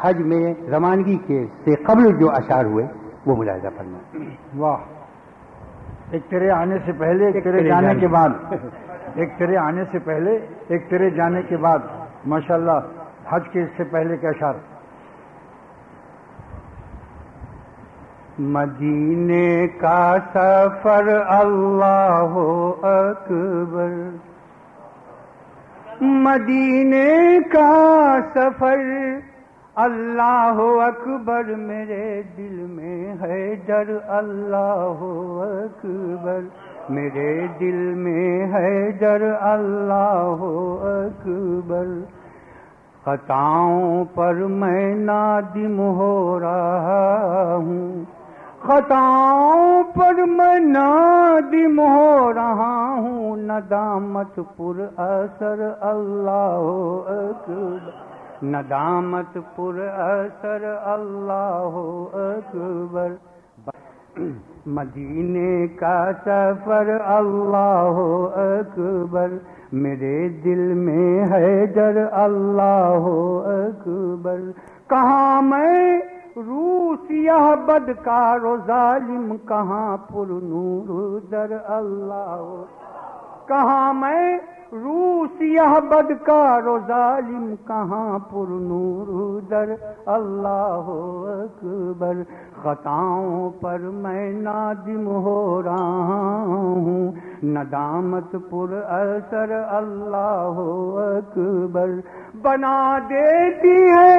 حج میں روانگی کے سے قبل جو اشعار ہوئے وہ ملاحظہ فرمائیں۔ واہ۔ ایک تیرے آنے سے پہلے ایک تیرے جانے کے بعد۔ ایک تیرے آنے سے پہلے ایک تیرے جانے کے بعد۔ ماشاءاللہ حج کے اس سے پہلے کے اشعار۔ مدینے کا سفر اللہ اکبر۔ مدینے کا سفر اللہ اکبر میرے دل میں ہے ڈر اللہ اکبر میرے دل میں ہے ڈر اللہ اکبر خطاؤں پر میں نادم ہو رہا ہوں۔ خطاؤں پر میں نادم ہو رہا ہوں۔ ندامت پر اثر، اللہ اکبر ندامت پر اثر اللہ اکبر۔ مدینے کا سفر اللہ اکبر۔ میرے دل میں ہے ڈر اللہ اکبر۔ کہاں میں؟ روسیا بدکار و ظالم، کہاں پر نور در اللہ۔ کہاں میں؟ روسیا بدکار و ظالم کہاں پر نور در؟ اللہ اکبر، خطاؤں پر میں نادم ہو رہا ہوں۔ ندامت پر اثر اللہ اکبر۔ بنا دیتی ہے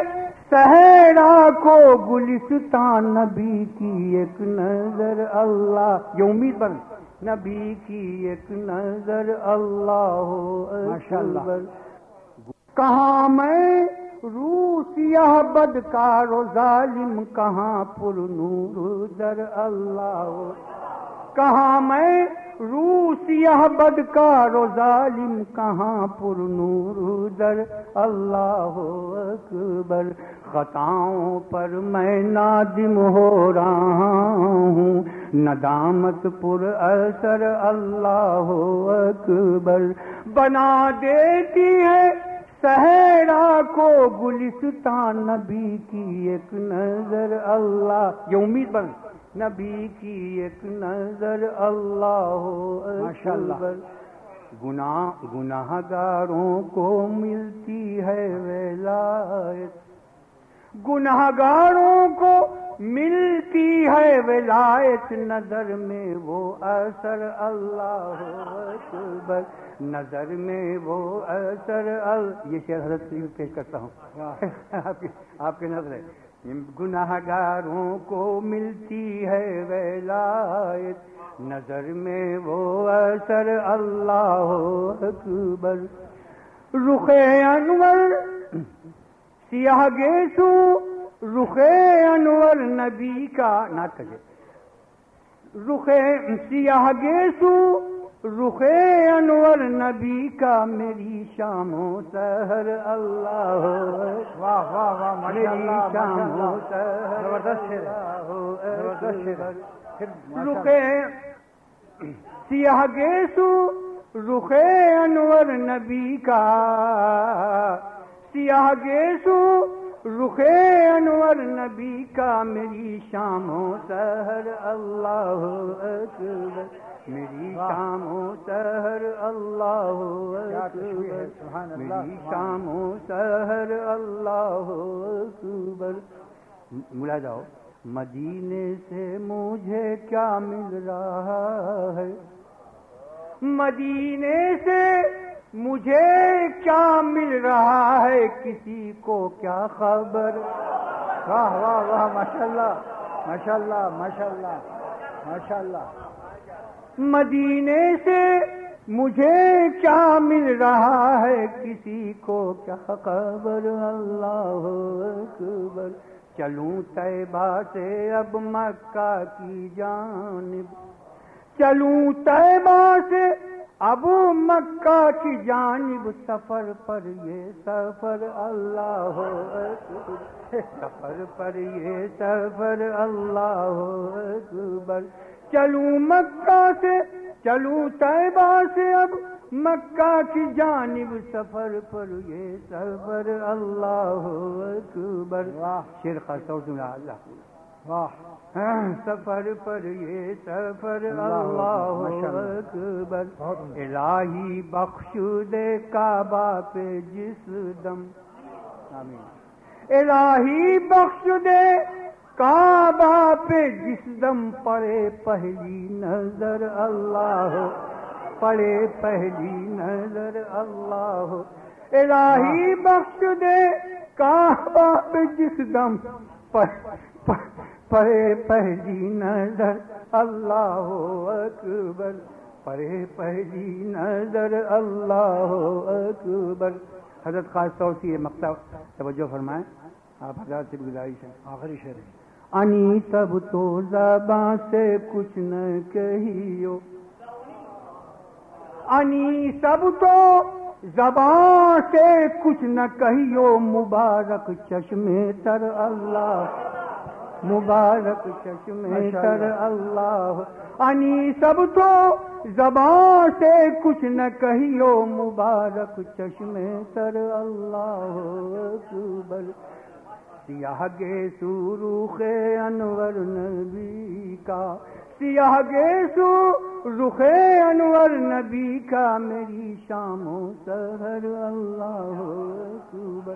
صحرا کو، گلستان نبی کی ایک نظر۔ اللہ، یہ امید بن۔ نبی کی ایک نظر اللہ اکبر۔ کہاں میں روسیا بدکار و ظالم کہاں پر نور در اللہ۔ کہاں میں روسیا بدکار و ظالم کہاں پر نور در اللہ۔ اکبر خطاؤں پر میں نادم ہو رہا ہوں۔ ندامت پر اثر اللہ اکبر۔ بنا دیتی ہے صحرا کو گلستان نبی کی ایک نظر اللہ۔ یہ امید بن۔ نبی کی ایک نظر اللہ ماشاءاللہ۔ گناہ گناہ گاروں کو ملتی ہے ولایت۔ گناہ گاروں کو ملتی ہے ولایت۔ نظر میں وہ اثر اللہ اکبر۔ نظر میں وہ اثر ال یہ شعر حضرت پیش کرتا ہوں۔ آپ کی نظر ہے۔ گناہ گاروں کو ملتی ہے ولایت۔ نظر میں وہ اثر اللہ اکبر۔ رخ انور سیاہ گیسو رخ انور نبی کا نات کجے رخ سیاہ گیسو رخ انور نبی کا میری شام و سہر اللہ۔ واہ واہ واہ میری شام و سہر زبردست شعر ہے۔ زبردست شعر ہے۔ رخ سیاہ گیسو رخ انور نبی کا۔ سیاہ گیسو رخ انور نبی کا۔ میری شام و سہر اللہ اکبر۔ میری شام و سہر اللہ اکبر۔ میری شام و سہر اللہ اکبر۔ ملا جاؤ مدینے سے مجھے کیا مل رہا ہے؟ مدینے سے مجھے کیا مل رہا ہے؟ کسی کو کیا خبر؟ واہ واہ واہ، ماشاءاللہ ماشاءاللہ ماشاءاللہ ماشاءاللہ۔ مدینے سے مجھے کیا مل رہا ہے؟ کسی کو کیا خبر؟ اللہ چلوں طیبہ سے اب مکہ کی جانب۔ چلوں طیبہ سے اب مکہ کی جانب۔ سفر پر یہ سفر اللہ اکبر۔ سفر پر یہ سفر اللہ اکبر۔ چلوں مکہ سے چلوں طیبہ سے اب مکہ کی جانب سفر پر یہ سفر اللہ اکبر۔ شیر خاص اللہ واہ سفر پر یہ سفر اللہ اکبر الہی بخش دے کعبہ پہ جس دم۔ الہی بخش دے کعبہ پہ جس دم پڑے پہلی نظر اللہ۔ پڑے پہلی نظر اللہ۔ الہی بخش دے کعبہ پہ جس دم پڑے پہلی نظر اللہ اکبر۔ پڑے پہلی نظر اللہ اکبر۔ حضرت خاص طور سے یہ مقصد توجہ فرمائیں۔ آپ حضرت سے گزارش ہے۔ آخری شعر انی تب تو زباں سے کچھ نہ کہیو۔ انی سب تو زبان سے کچھ نہ کہیو مبارک چشمے تر اللہ مبارک چشمے تر اللہ۔ انی سب تو زبان سے کچھ نہ کہیو مبارک چشمے تر اللہ۔ اکبر۔ سیاہ گے سو انور نبی کا۔ سیاہ گیسو رخ انور نبی کا میری شام و سہر اللہ اکبر